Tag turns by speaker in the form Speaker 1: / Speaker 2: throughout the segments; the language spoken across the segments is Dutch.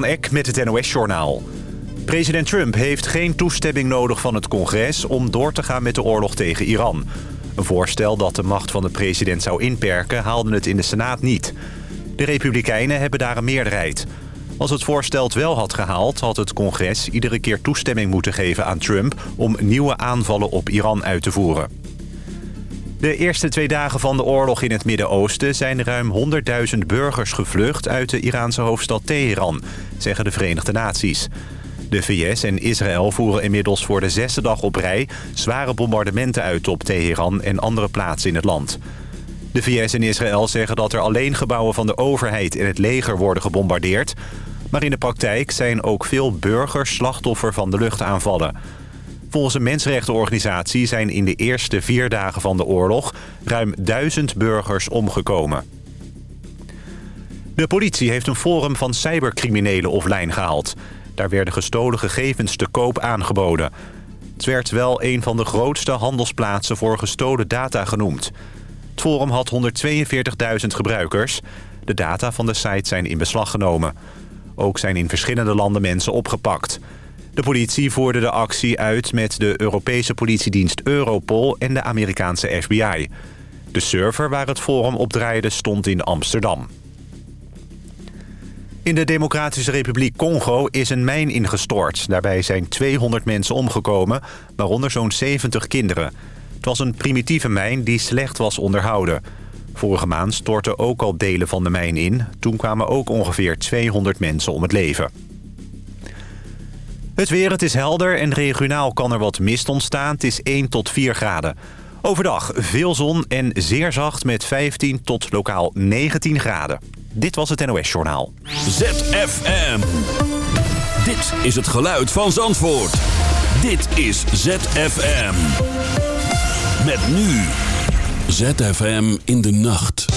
Speaker 1: Van Eck met het NOS-journaal. President Trump heeft geen toestemming nodig van het congres... om door te gaan met de oorlog tegen Iran. Een voorstel dat de macht van de president zou inperken... haalde het in de Senaat niet. De Republikeinen hebben daar een meerderheid. Als het voorstel het wel had gehaald... had het congres iedere keer toestemming moeten geven aan Trump... om nieuwe aanvallen op Iran uit te voeren. De eerste twee dagen van de oorlog in het Midden-Oosten... zijn ruim 100.000 burgers gevlucht uit de Iraanse hoofdstad Teheran... zeggen de Verenigde Naties. De VS en Israël voeren inmiddels voor de zesde dag op rij... zware bombardementen uit op Teheran en andere plaatsen in het land. De VS en Israël zeggen dat er alleen gebouwen van de overheid... en het leger worden gebombardeerd... maar in de praktijk zijn ook veel burgers slachtoffer van de luchtaanvallen... Een mensenrechtenorganisatie zijn in de eerste vier dagen van de oorlog... ruim duizend burgers omgekomen. De politie heeft een forum van cybercriminelen offline gehaald. Daar werden gestolen gegevens te koop aangeboden. Het werd wel een van de grootste handelsplaatsen voor gestolen data genoemd. Het forum had 142.000 gebruikers. De data van de site zijn in beslag genomen. Ook zijn in verschillende landen mensen opgepakt... De politie voerde de actie uit met de Europese politiedienst Europol en de Amerikaanse FBI. De server waar het forum op draaide stond in Amsterdam. In de Democratische Republiek Congo is een mijn ingestort. Daarbij zijn 200 mensen omgekomen, waaronder zo'n 70 kinderen. Het was een primitieve mijn die slecht was onderhouden. Vorige maand stortten ook al delen van de mijn in. Toen kwamen ook ongeveer 200 mensen om het leven. Het weer, het is helder en regionaal kan er wat mist ontstaan. Het is 1 tot 4 graden. Overdag veel zon en zeer zacht met 15 tot lokaal 19 graden. Dit was het NOS Journaal.
Speaker 2: ZFM. Dit is het geluid van Zandvoort. Dit is ZFM. Met nu. ZFM in de nacht.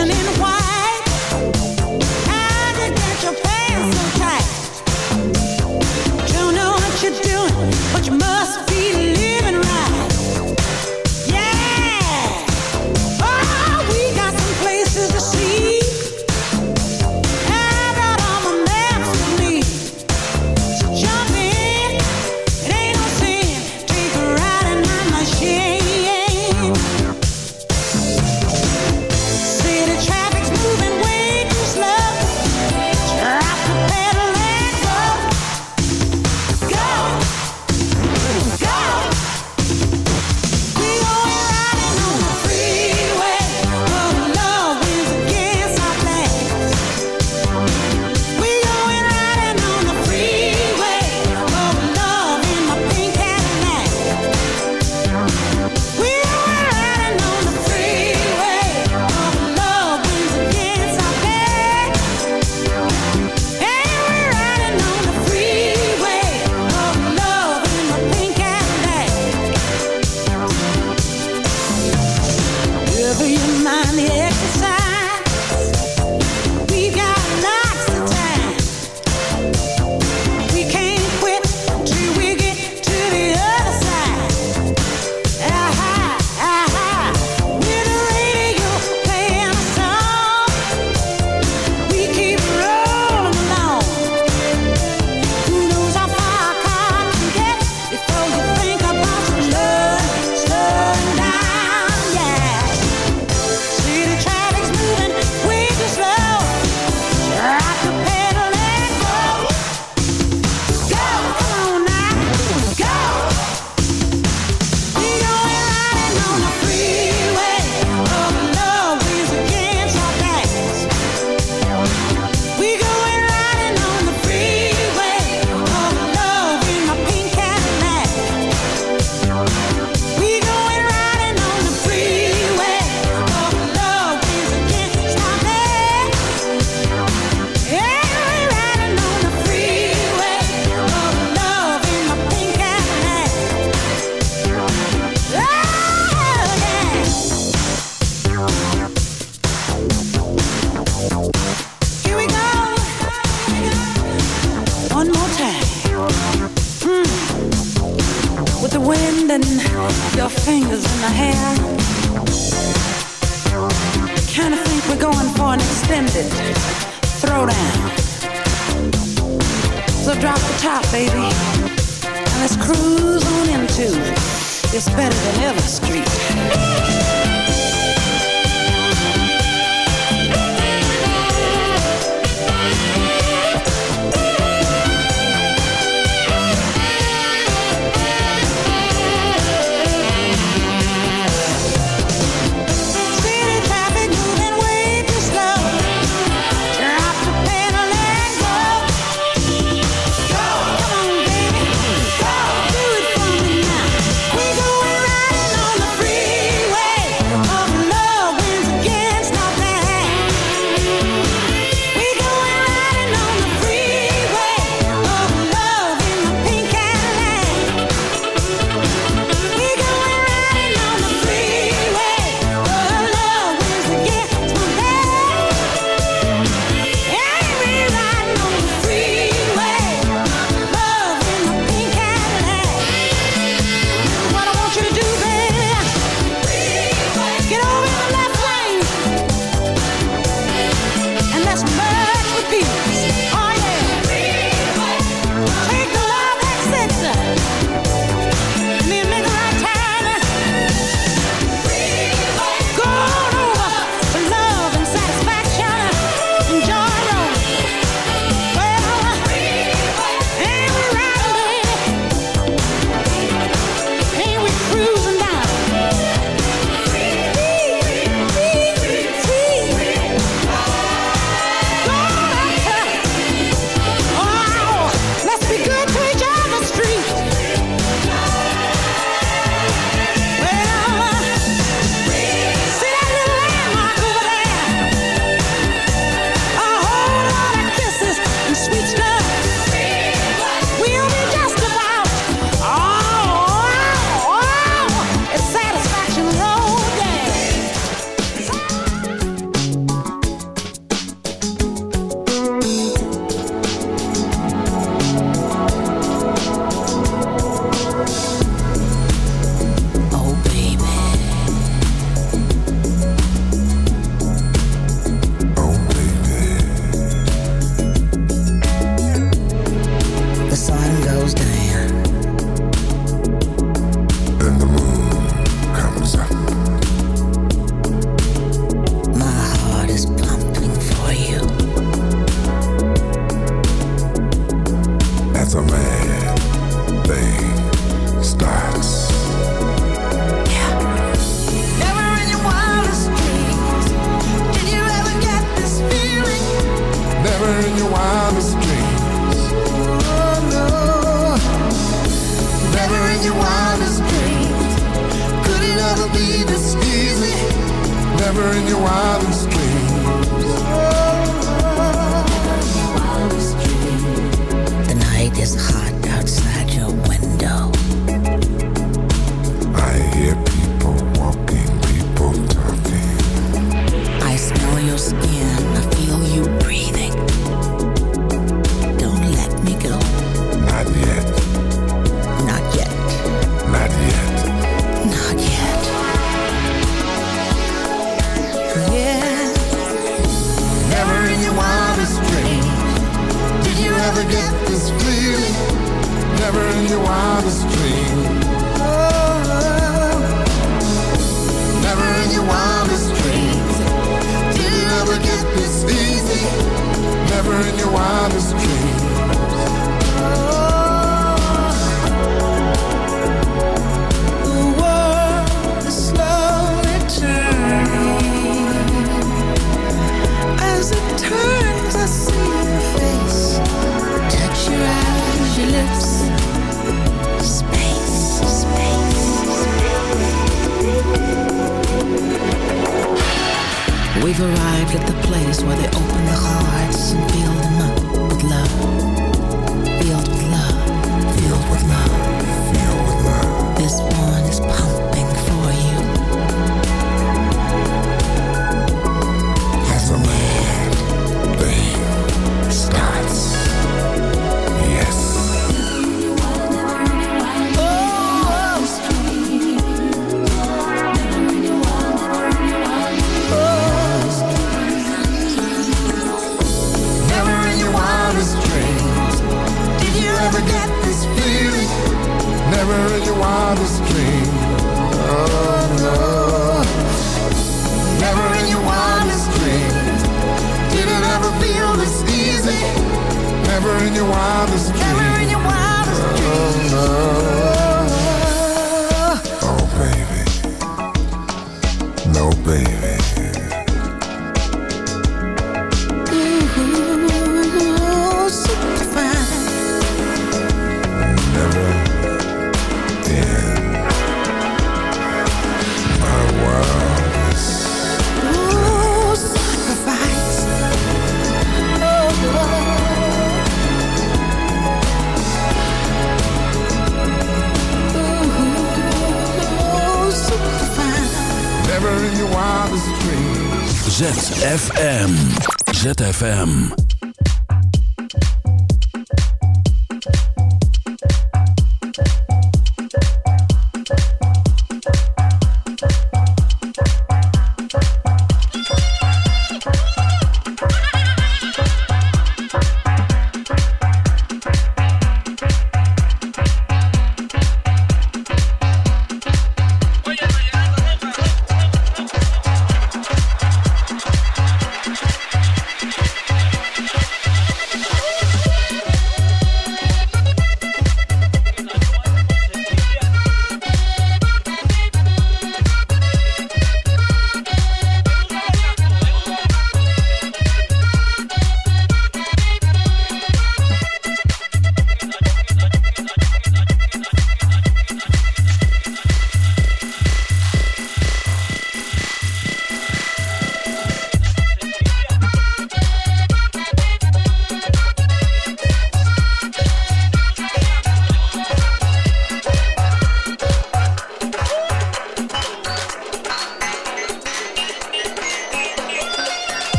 Speaker 3: Living
Speaker 4: in
Speaker 2: ZFM.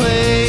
Speaker 5: place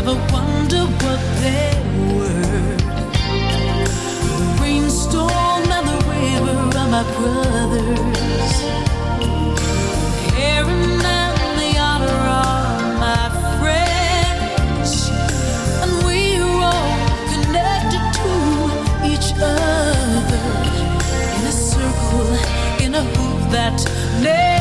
Speaker 6: never wonder what they were. The rainstorm and the river are my brothers. And the are my friends. And we're all connected to each other in a circle, in a hoop that.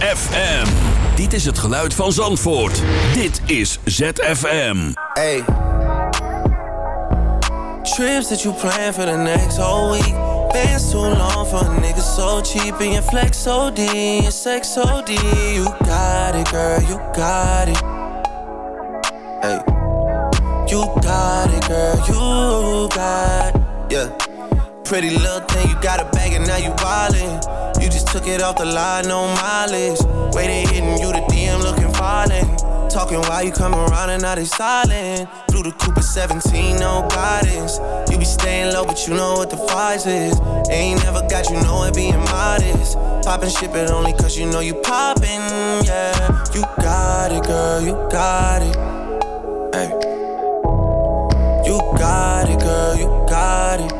Speaker 2: ZFM. Dit is het geluid van Zandvoort. Dit is ZFM.
Speaker 7: Hey. Trips that you plan for the next whole week. Bands too long for a nigga so cheap. And your flex OD, your sex OD. You got it, girl, you got it. Hey. You got it, girl, you got it. Yeah. Pretty little thing, you got a bag and now you wildin'. You just took it off the line, no mileage. Waiting, hitting you the DM looking violent. Talking while you come around and now they silent. Flew the Cooper 17, no guidance. You be staying low, but you know what the price is. Ain't never got you know it being modest. Poppin' shit, but only cause you know you poppin', yeah. You got it, girl, you got it. Hey. You got it, girl, you got it.